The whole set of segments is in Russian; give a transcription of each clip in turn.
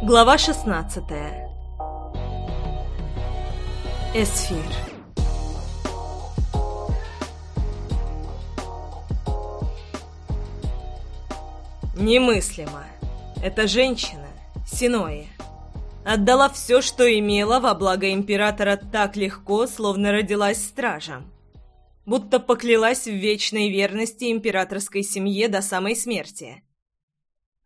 Глава 16 Эсфир Немыслимо. Эта женщина, Синоя, отдала все, что имела во благо императора так легко, словно родилась стражем. Будто поклялась в вечной верности императорской семье до самой смерти.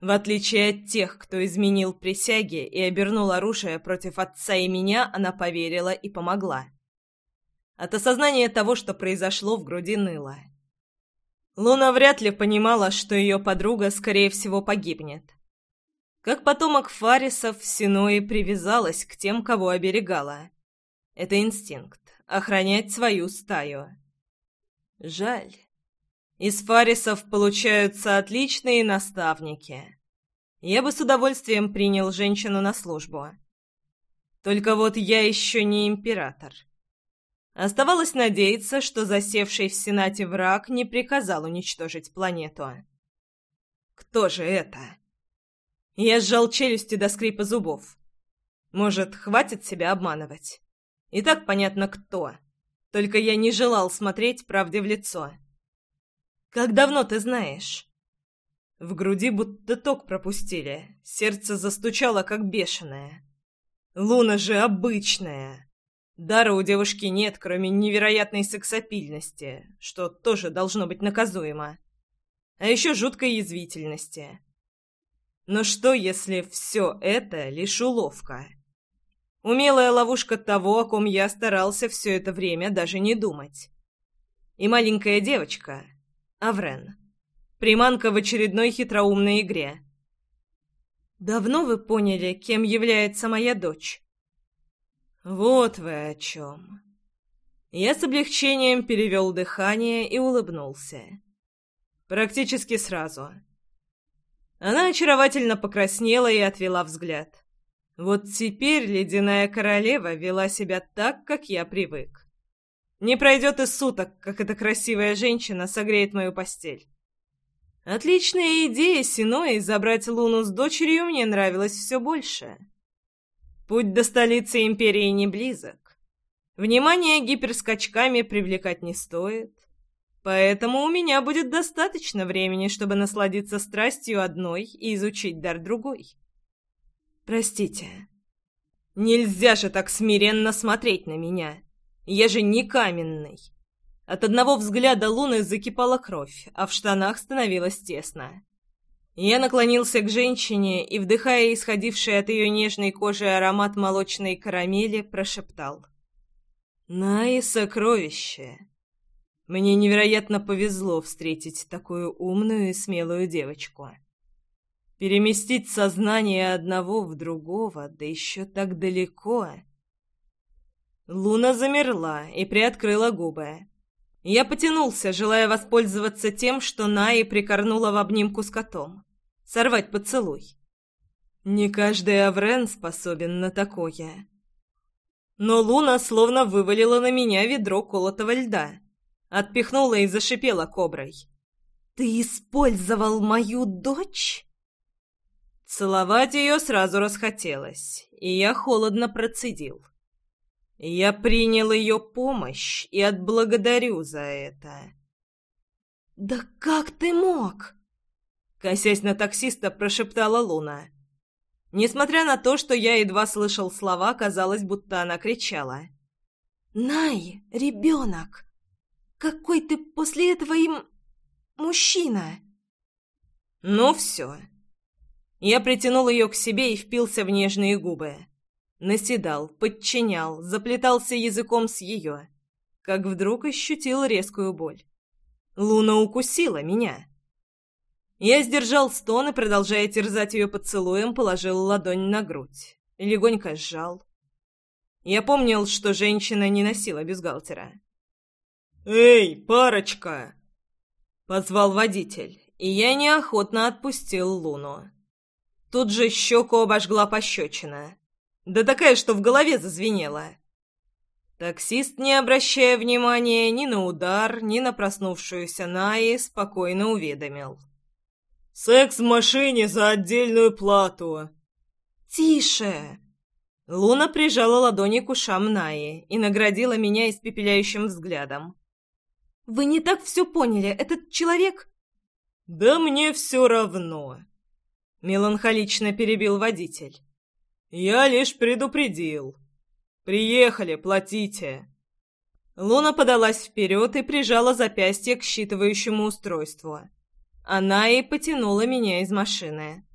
В отличие от тех, кто изменил присяги и обернул оружие против отца и меня, она поверила и помогла. От осознания того, что произошло, в груди ныло. Луна вряд ли понимала, что ее подруга, скорее всего, погибнет. Как потомок Фарисов, Синои привязалась к тем, кого оберегала. Это инстинкт — охранять свою стаю. Жаль. Из фарисов получаются отличные наставники. Я бы с удовольствием принял женщину на службу. Только вот я еще не император. Оставалось надеяться, что засевший в Сенате враг не приказал уничтожить планету. Кто же это? Я сжал челюсти до скрипа зубов. Может, хватит себя обманывать? И так понятно, кто. Только я не желал смотреть правде в лицо. Как давно ты знаешь?» В груди будто ток пропустили, сердце застучало, как бешеное. Луна же обычная. Дара у девушки нет, кроме невероятной сексапильности, что тоже должно быть наказуемо. А еще жуткой язвительности. Но что, если все это лишь уловка? Умелая ловушка того, о ком я старался все это время даже не думать. И маленькая девочка, Аврен. Приманка в очередной хитроумной игре. «Давно вы поняли, кем является моя дочь?» «Вот вы о чем». Я с облегчением перевел дыхание и улыбнулся. Практически сразу. Она очаровательно покраснела и отвела взгляд. Вот теперь ледяная королева вела себя так, как я привык. Не пройдет и суток, как эта красивая женщина согреет мою постель. Отличная идея Синои забрать Луну с дочерью мне нравилась все больше. Путь до столицы Империи не близок. Внимание гиперскачками привлекать не стоит. Поэтому у меня будет достаточно времени, чтобы насладиться страстью одной и изучить дар другой. Простите. Нельзя же так смиренно смотреть на меня. Я же не каменный. От одного взгляда Луны закипала кровь, а в штанах становилось тесно. Я наклонился к женщине и, вдыхая исходивший от ее нежной кожи аромат молочной карамели, прошептал. «Наи сокровище!» Мне невероятно повезло встретить такую умную и смелую девочку. Переместить сознание одного в другого, да еще так далеко — Луна замерла и приоткрыла губы. Я потянулся, желая воспользоваться тем, что Наи прикорнула в обнимку с котом. Сорвать поцелуй. Не каждый Аврен способен на такое. Но Луна словно вывалила на меня ведро колотого льда. Отпихнула и зашипела коброй. «Ты использовал мою дочь?» Целовать ее сразу расхотелось, и я холодно процедил. Я принял ее помощь и отблагодарю за это. «Да как ты мог?» Косясь на таксиста, прошептала Луна. Несмотря на то, что я едва слышал слова, казалось, будто она кричала. «Най, ребенок! Какой ты после этого им... мужчина!» «Ну все». Я притянул ее к себе и впился в нежные губы. Наседал, подчинял, заплетался языком с ее. Как вдруг ощутил резкую боль. Луна укусила меня. Я сдержал стон и, продолжая терзать ее поцелуем, положил ладонь на грудь. Легонько сжал. Я помнил, что женщина не носила бюстгальтера. «Эй, парочка!» — позвал водитель, и я неохотно отпустил Луну. Тут же щеку обожгла пощечина. Да такая, что в голове зазвенела. Таксист, не обращая внимания ни на удар, ни на проснувшуюся Наи, спокойно уведомил. «Секс в машине за отдельную плату!» «Тише!» Луна прижала ладони к ушам Наи и наградила меня испепеляющим взглядом. «Вы не так все поняли. Этот человек...» «Да мне все равно!» Меланхолично перебил водитель. «Я лишь предупредил. Приехали, платите!» Луна подалась вперед и прижала запястье к считывающему устройству. Она и потянула меня из машины.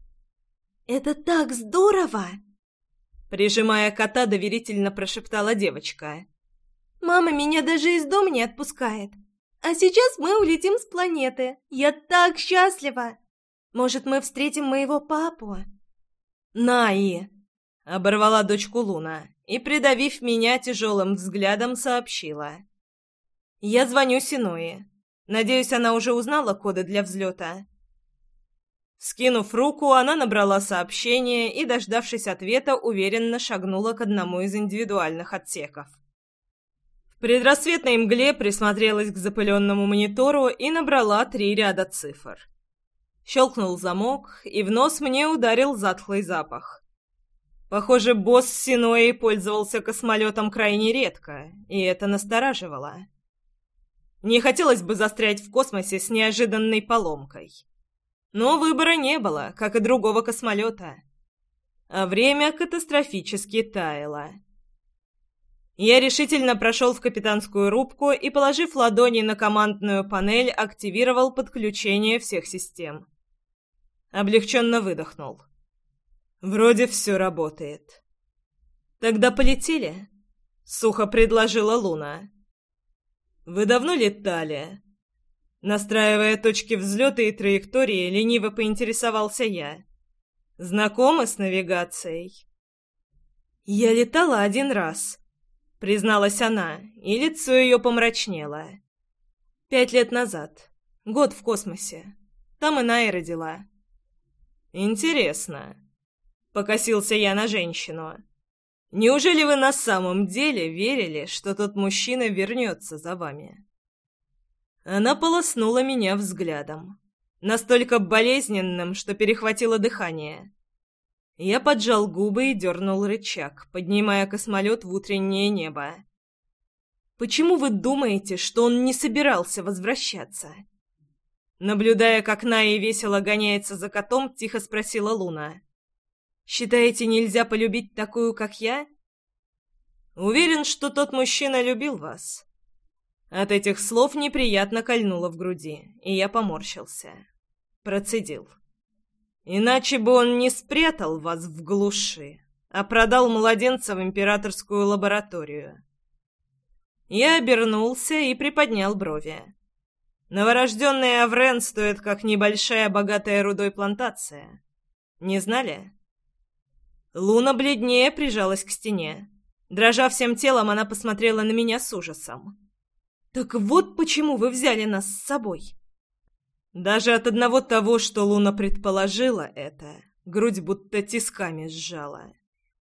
«Это так здорово!» Прижимая кота, доверительно прошептала девочка. «Мама меня даже из дома не отпускает. А сейчас мы улетим с планеты. Я так счастлива! Может, мы встретим моего папу?» «Наи!» — оборвала дочку Луна и, придавив меня тяжелым взглядом, сообщила. «Я звоню Синуи. Надеюсь, она уже узнала коды для взлета». Скинув руку, она набрала сообщение и, дождавшись ответа, уверенно шагнула к одному из индивидуальных отсеков. В предрассветной мгле присмотрелась к запыленному монитору и набрала три ряда цифр. Щелкнул замок, и в нос мне ударил затхлый запах. Похоже, босс Синои пользовался космолетом крайне редко, и это настораживало. Не хотелось бы застрять в космосе с неожиданной поломкой. Но выбора не было, как и другого космолета. А время катастрофически таяло. Я решительно прошел в капитанскую рубку и, положив ладони на командную панель, активировал подключение всех систем. Облегченно выдохнул. Вроде все работает. Тогда полетели? Сухо предложила Луна. Вы давно летали? Настраивая точки взлета и траектории, лениво поинтересовался я. Знакомы с навигацией? Я летала один раз, призналась она, и лицо ее помрачнело. Пять лет назад. Год в космосе. Там и Най родила. Интересно. Покосился я на женщину. Неужели вы на самом деле верили, что тот мужчина вернется за вами? Она полоснула меня взглядом. Настолько болезненным, что перехватило дыхание. Я поджал губы и дернул рычаг, поднимая космолет в утреннее небо. «Почему вы думаете, что он не собирался возвращаться?» Наблюдая, как Наи весело гоняется за котом, тихо спросила Луна. Считаете, нельзя полюбить такую, как я? Уверен, что тот мужчина любил вас. От этих слов неприятно кольнуло в груди, и я поморщился. Процедил. Иначе бы он не спрятал вас в глуши, а продал младенца в императорскую лабораторию. Я обернулся и приподнял брови. Новорожденный Аврен стоит как небольшая богатая рудой плантация. Не знали? Луна бледнее прижалась к стене. Дрожа всем телом, она посмотрела на меня с ужасом. «Так вот почему вы взяли нас с собой!» Даже от одного того, что Луна предположила это, грудь будто тисками сжала.